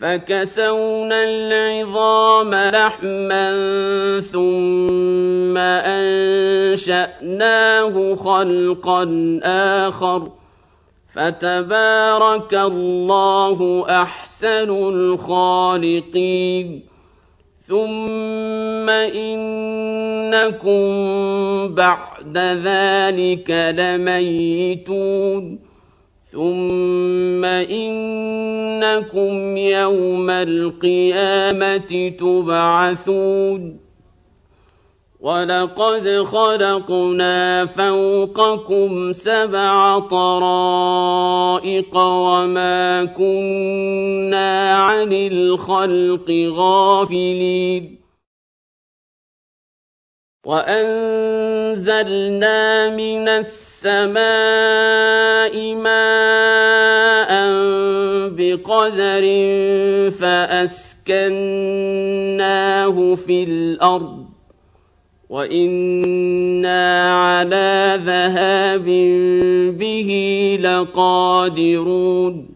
فكسونا العظام لحما ثم أنشأناه خلقا آخر فتبارك الله أحسن الخالقين ثم إنكم بعد ذلك لميتون ثم إنكم يوم القيامة تبعثون ولقد خلقنا فوقكم سبع طرائق وما كنا عن الخلق غافلين وأنزلنا من السماء ماء بقدر فأسكناه في الأرض وإنا على ذهاب به لقادرون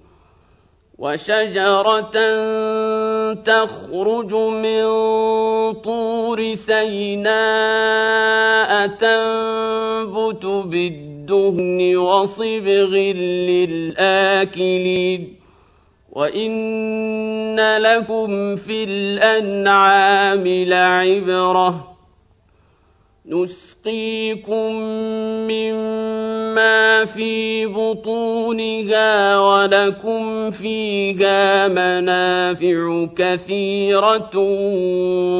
وشجرة تخرج من طور سيناء تنبت بالدهن وصبغ للآكلين. وإن لكم في الأنعام لعبرةً. نسقيكم مما في بطونها ولكم فيها منافع كثيرة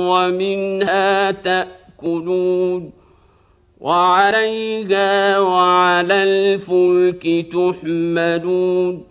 ومنها تأكلون وعليها وعلى الفلك تحملون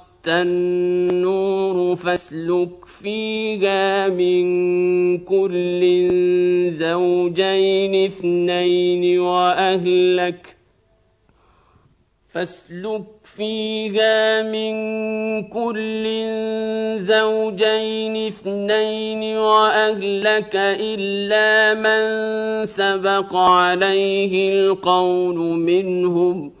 النور فاسلك فيها من كل زوجين اثنين وأهلك. فاسلك فيها من كل زوجين اثنين وأهلك إلا من سبق عليه القول منهم ۖ.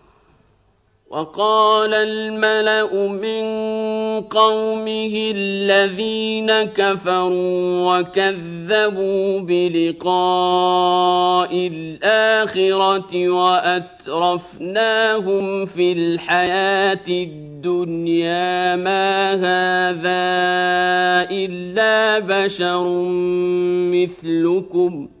وقال الملأ من قومه الذين كفروا وكذبوا بلقاء الآخرة وأترفناهم في الحياة الدنيا ما هذا إلا بشر مثلكم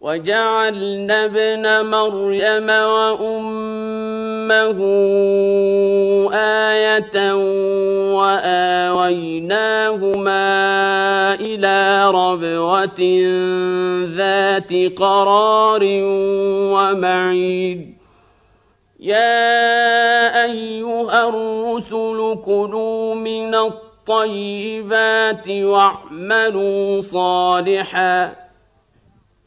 وجعلنا ابن مريم وأمه آية وآويناهما إلى ربوة ذات قرار ومعيد يا أيها الرسل كلوا من الطيبات واعملوا صالحاً.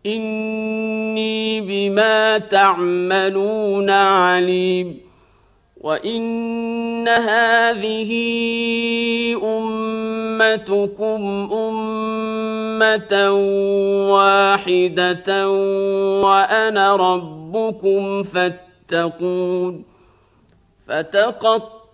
إني بما تعملون عليم وإن هذه أمتكم أمة واحدة وأنا ربكم فاتقون فتقط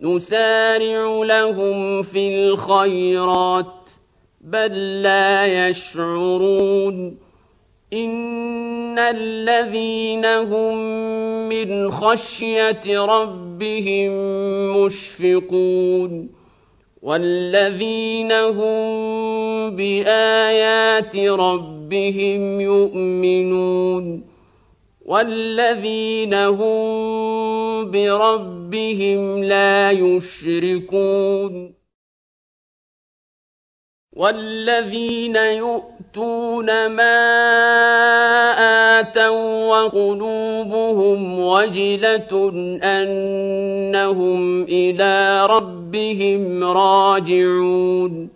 نسارع لهم في الخيرات بل لا يشعرون. إن الذين هم من خشية ربهم مشفقون. والذين هم بآيات ربهم يؤمنون. والذين هم بربهم لا يشركون والذين يؤتون ما آتوا وقلوبهم وجلة أنهم إلى ربهم راجعون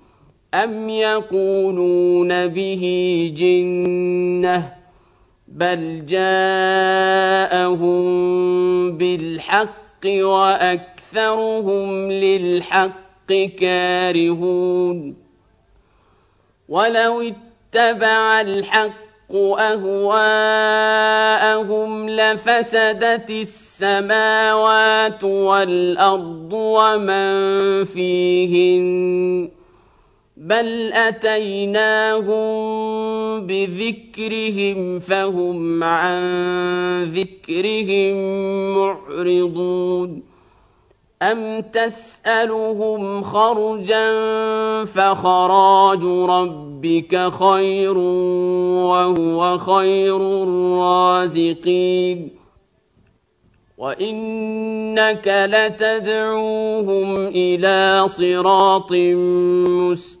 أَمْ يَقُولُونَ بِهِ جِنَّةٌ بَلْ جَاءَهُم بِالْحَقِّ وَأَكْثَرُهُمْ لِلْحَقِّ كَارِهُونَ وَلَوِ اتَّبَعَ الْحَقُّ أَهْوَاءَهُمْ لَفَسَدَتِ السَّمَاوَاتُ وَالْأَرْضُ وَمَن فِيهِنَّ ۚ بَلْ أَتَيْنَاهُم بِذِكْرِهِمْ فَهُمْ عَن ذِكْرِهِم مُّعْرِضُونَ أَمْ تَسْأَلُهُمْ خَرْجًا فَخَرَاجُ رَبِّكَ خَيْرٌ وَهُوَ خَيْرُ الرَّازِقِينَ وَإِنَّكَ لَتَدْعُوهُمْ إِلَىٰ صِرَاطٍ مُّسْتَقِيمٍ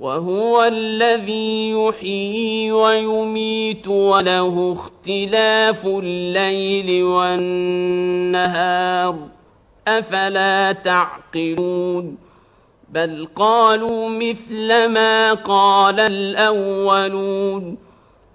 وَهُوَ الَّذِي يُحْيِي وَيُمِيتُ وَلَهُ اخْتِلَافُ اللَّيْلِ وَالنَّهَارِ ۚ. أَفَلَا تَعْقِلُونَ؟ بَلْ قَالُوا مِثْلَ مَا قَالَ الْأَوَّلُونَ.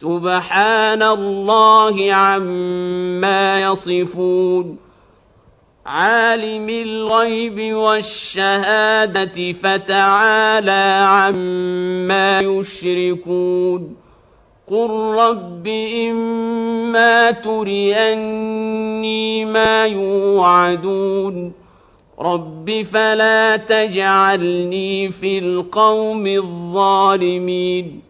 سبحان الله عما يصفون. عالم الغيب والشهادة فتعالى عما يشركون. قل رب إما تريني ما يوعدون. رب فلا تجعلني في القوم الظالمين.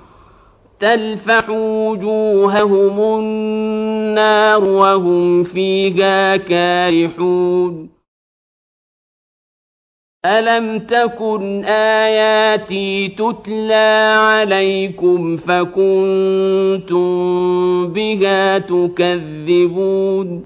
تلفح وجوههم النار وهم فيها كارحون. ألم تكن آياتي تتلى عليكم فكنتم بها تكذبون